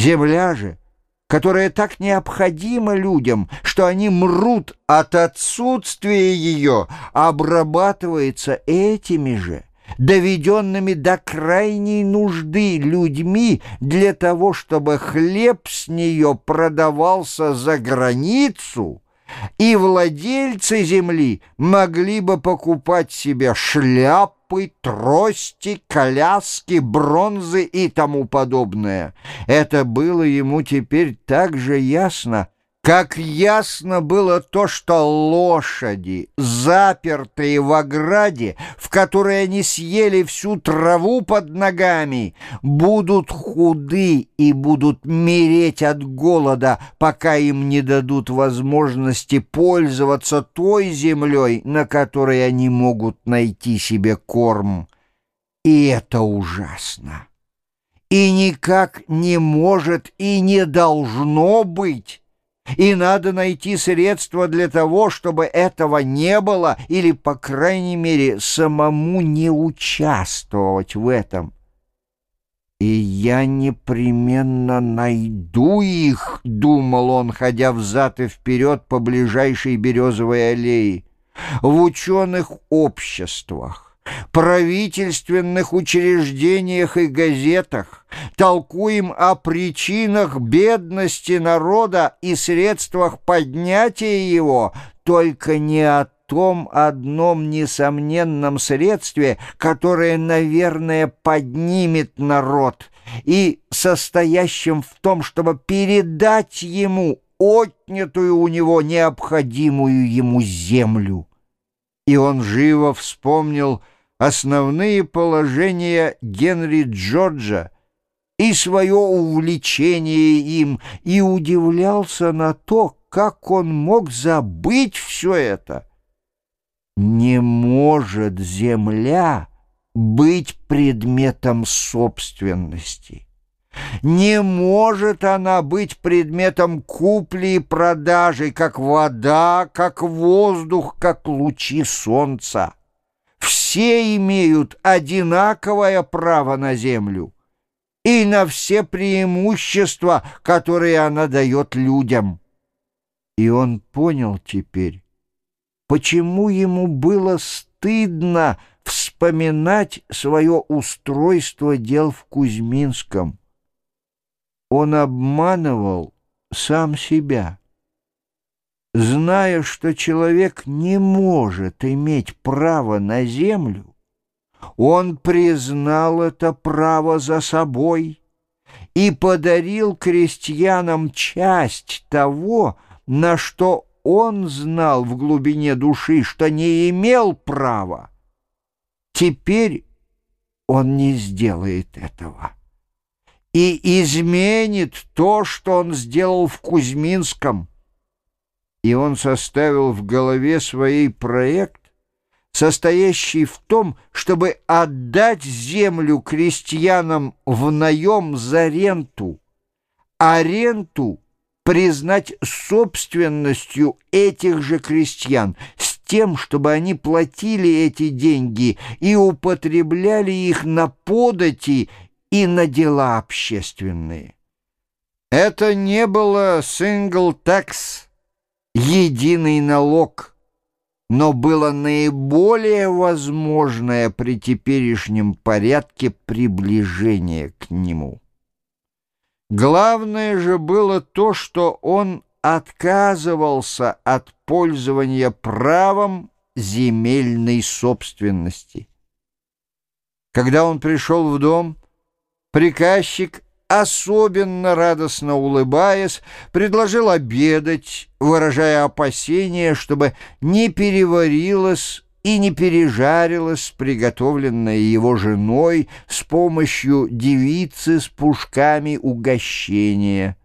Земля же, которая так необходима людям, что они мрут от отсутствия ее, обрабатывается этими же, доведенными до крайней нужды людьми для того, чтобы хлеб с нее продавался за границу, и владельцы земли могли бы покупать себе шляпы, трости, коляски, бронзы и тому подобное. Это было ему теперь так же ясно, как ясно было то, что лошади, запертые в ограде, в которой они съели всю траву под ногами, будут худы и будут мереть от голода, пока им не дадут возможности пользоваться той землей, на которой они могут найти себе корм. И это ужасно. И никак не может и не должно быть и надо найти средства для того, чтобы этого не было, или, по крайней мере, самому не участвовать в этом. «И я непременно найду их», — думал он, ходя взад и вперед по ближайшей березовой аллее, «в ученых обществах, правительственных учреждениях и газетах, толкуем о причинах бедности народа и средствах поднятия его, только не о том одном несомненном средстве, которое, наверное, поднимет народ, и состоящем в том, чтобы передать ему отнятую у него необходимую ему землю. И он живо вспомнил основные положения Генри Джорджа и свое увлечение им, и удивлялся на то, как он мог забыть все это. Не может земля быть предметом собственности. Не может она быть предметом купли и продажи, как вода, как воздух, как лучи солнца все имеют одинаковое право на землю и на все преимущества, которые она дает людям. И он понял теперь, почему ему было стыдно вспоминать свое устройство дел в Кузьминском. Он обманывал сам себя зная, что человек не может иметь право на землю, он признал это право за собой и подарил крестьянам часть того, на что он знал в глубине души, что не имел права. Теперь он не сделает этого и изменит то, что он сделал в Кузьминском, и он составил в голове своей проект, состоящий в том, чтобы отдать землю крестьянам в наем за ренту, а ренту признать собственностью этих же крестьян с тем, чтобы они платили эти деньги и употребляли их на подати и на дела общественные. Это не было сингл-такс, единый налог, но было наиболее возможное при теперешнем порядке приближение к нему. Главное же было то, что он отказывался от пользования правом земельной собственности. Когда он пришел в дом, приказчик особенно радостно улыбаясь, предложил обедать, выражая опасение, чтобы не переварилось и не пережарилось приготовленное его женой с помощью девицы с пушками угощения.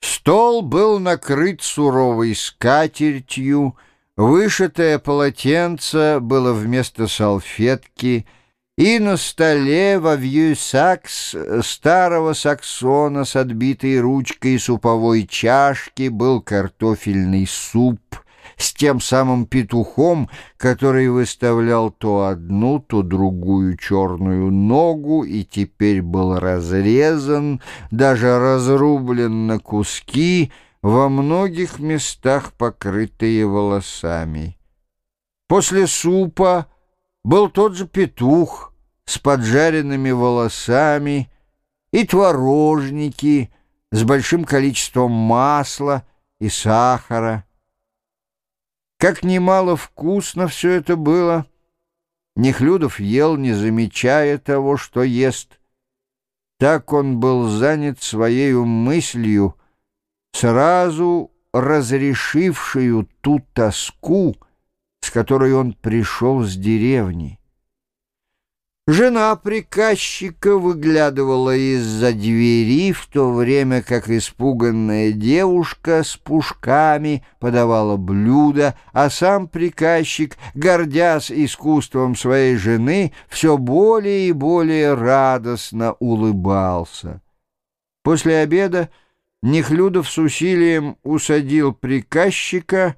Стол был накрыт суровой скатертью, вышитое полотенце было вместо салфетки — и на столе во вью-сакс старого саксона с отбитой ручкой суповой чашки был картофельный суп, с тем самым петухом, который выставлял то одну, то другую черную ногу и теперь был разрезан, даже разрублен на куски, во многих местах покрытые волосами. После супа был тот же петух с поджаренными волосами и творожники с большим количеством масла и сахара. Как немало вкусно все это было. Нехлюдов ел, не замечая того, что ест. Так он был занят своей мыслью, сразу разрешившую ту тоску, с которой он пришел с деревни. Жена приказчика выглядывала из-за двери, в то время как испуганная девушка с пушками подавала блюда, а сам приказчик, гордясь искусством своей жены, все более и более радостно улыбался. После обеда Нехлюдов с усилием усадил приказчика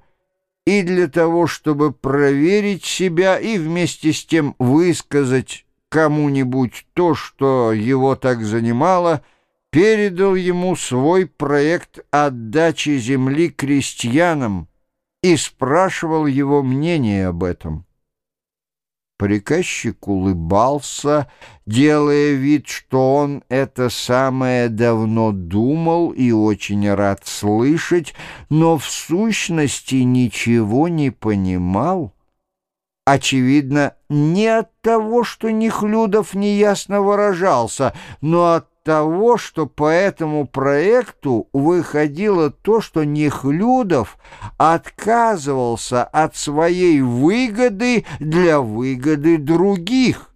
и для того, чтобы проверить себя и вместе с тем высказать кому-нибудь то, что его так занимало, передал ему свой проект отдачи земли крестьянам и спрашивал его мнение об этом. Приказчик улыбался, делая вид, что он это самое давно думал и очень рад слышать, но в сущности ничего не понимал. Очевидно, не от того, что Нехлюдов неясно выражался, но от того, что по этому проекту выходило то, что Нехлюдов отказывался от своей выгоды для выгоды других,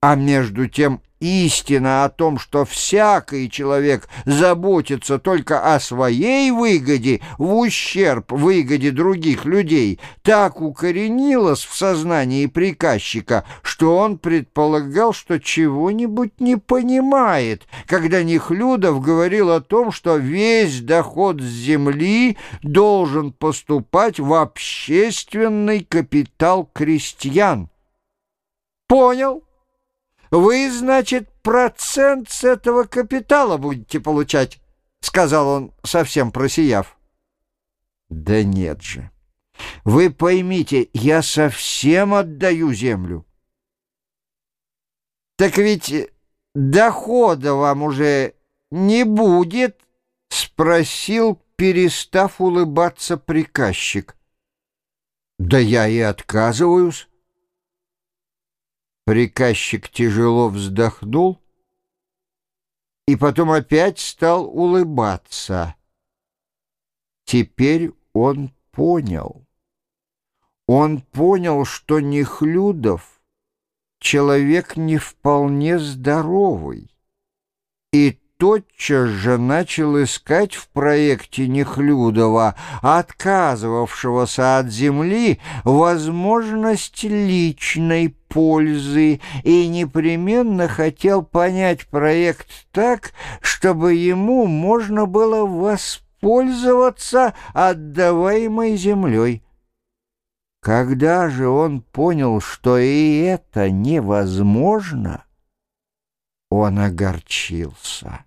а между тем Истина о том, что всякий человек заботится только о своей выгоде в ущерб выгоде других людей, так укоренилась в сознании приказчика, что он предполагал, что чего-нибудь не понимает, когда Нехлюдов говорил о том, что весь доход с земли должен поступать в общественный капитал крестьян. «Понял?» «Вы, значит, процент с этого капитала будете получать?» — сказал он, совсем просияв. «Да нет же! Вы поймите, я совсем отдаю землю». «Так ведь дохода вам уже не будет?» — спросил, перестав улыбаться приказчик. «Да я и отказываюсь». Приказчик тяжело вздохнул и потом опять стал улыбаться. Теперь он понял. Он понял, что Нехлюдов — человек не вполне здоровый, и тотчас же начал искать в проекте Нехлюдова, отказывавшегося от земли, возможность личной пользы и непременно хотел понять проект так, чтобы ему можно было воспользоваться отдаваемой землей. Когда же он понял, что и это невозможно, он огорчился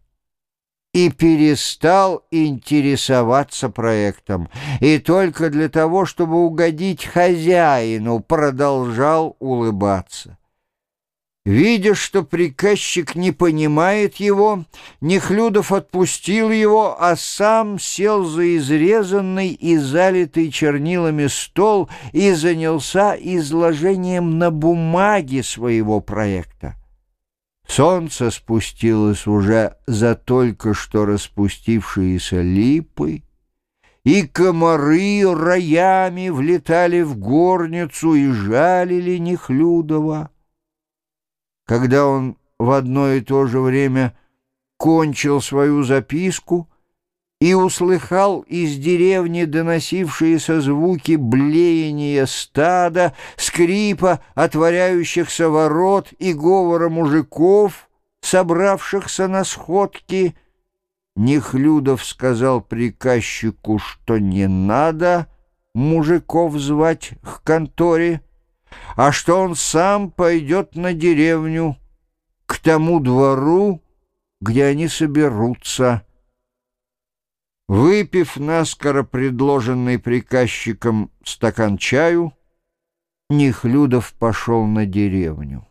и перестал интересоваться проектом, и только для того, чтобы угодить хозяину, продолжал улыбаться. Видя, что приказчик не понимает его, Нехлюдов отпустил его, а сам сел за изрезанный и залитый чернилами стол и занялся изложением на бумаге своего проекта. Солнце спустилось уже за только что распустившиеся липы, и комары роями влетали в горницу и жалили Нехлюдова. Когда он в одно и то же время кончил свою записку, и услыхал из деревни доносившиеся звуки блеяния стада, скрипа отворяющихся ворот и говора мужиков, собравшихся на сходки. Нехлюдов сказал приказчику, что не надо, мужиков звать к конторе, а что он сам пойдет на деревню, к тому двору, где они соберутся. Выпив наскоро предложенный приказчиком стакан чаю, Нехлюдов пошел на деревню.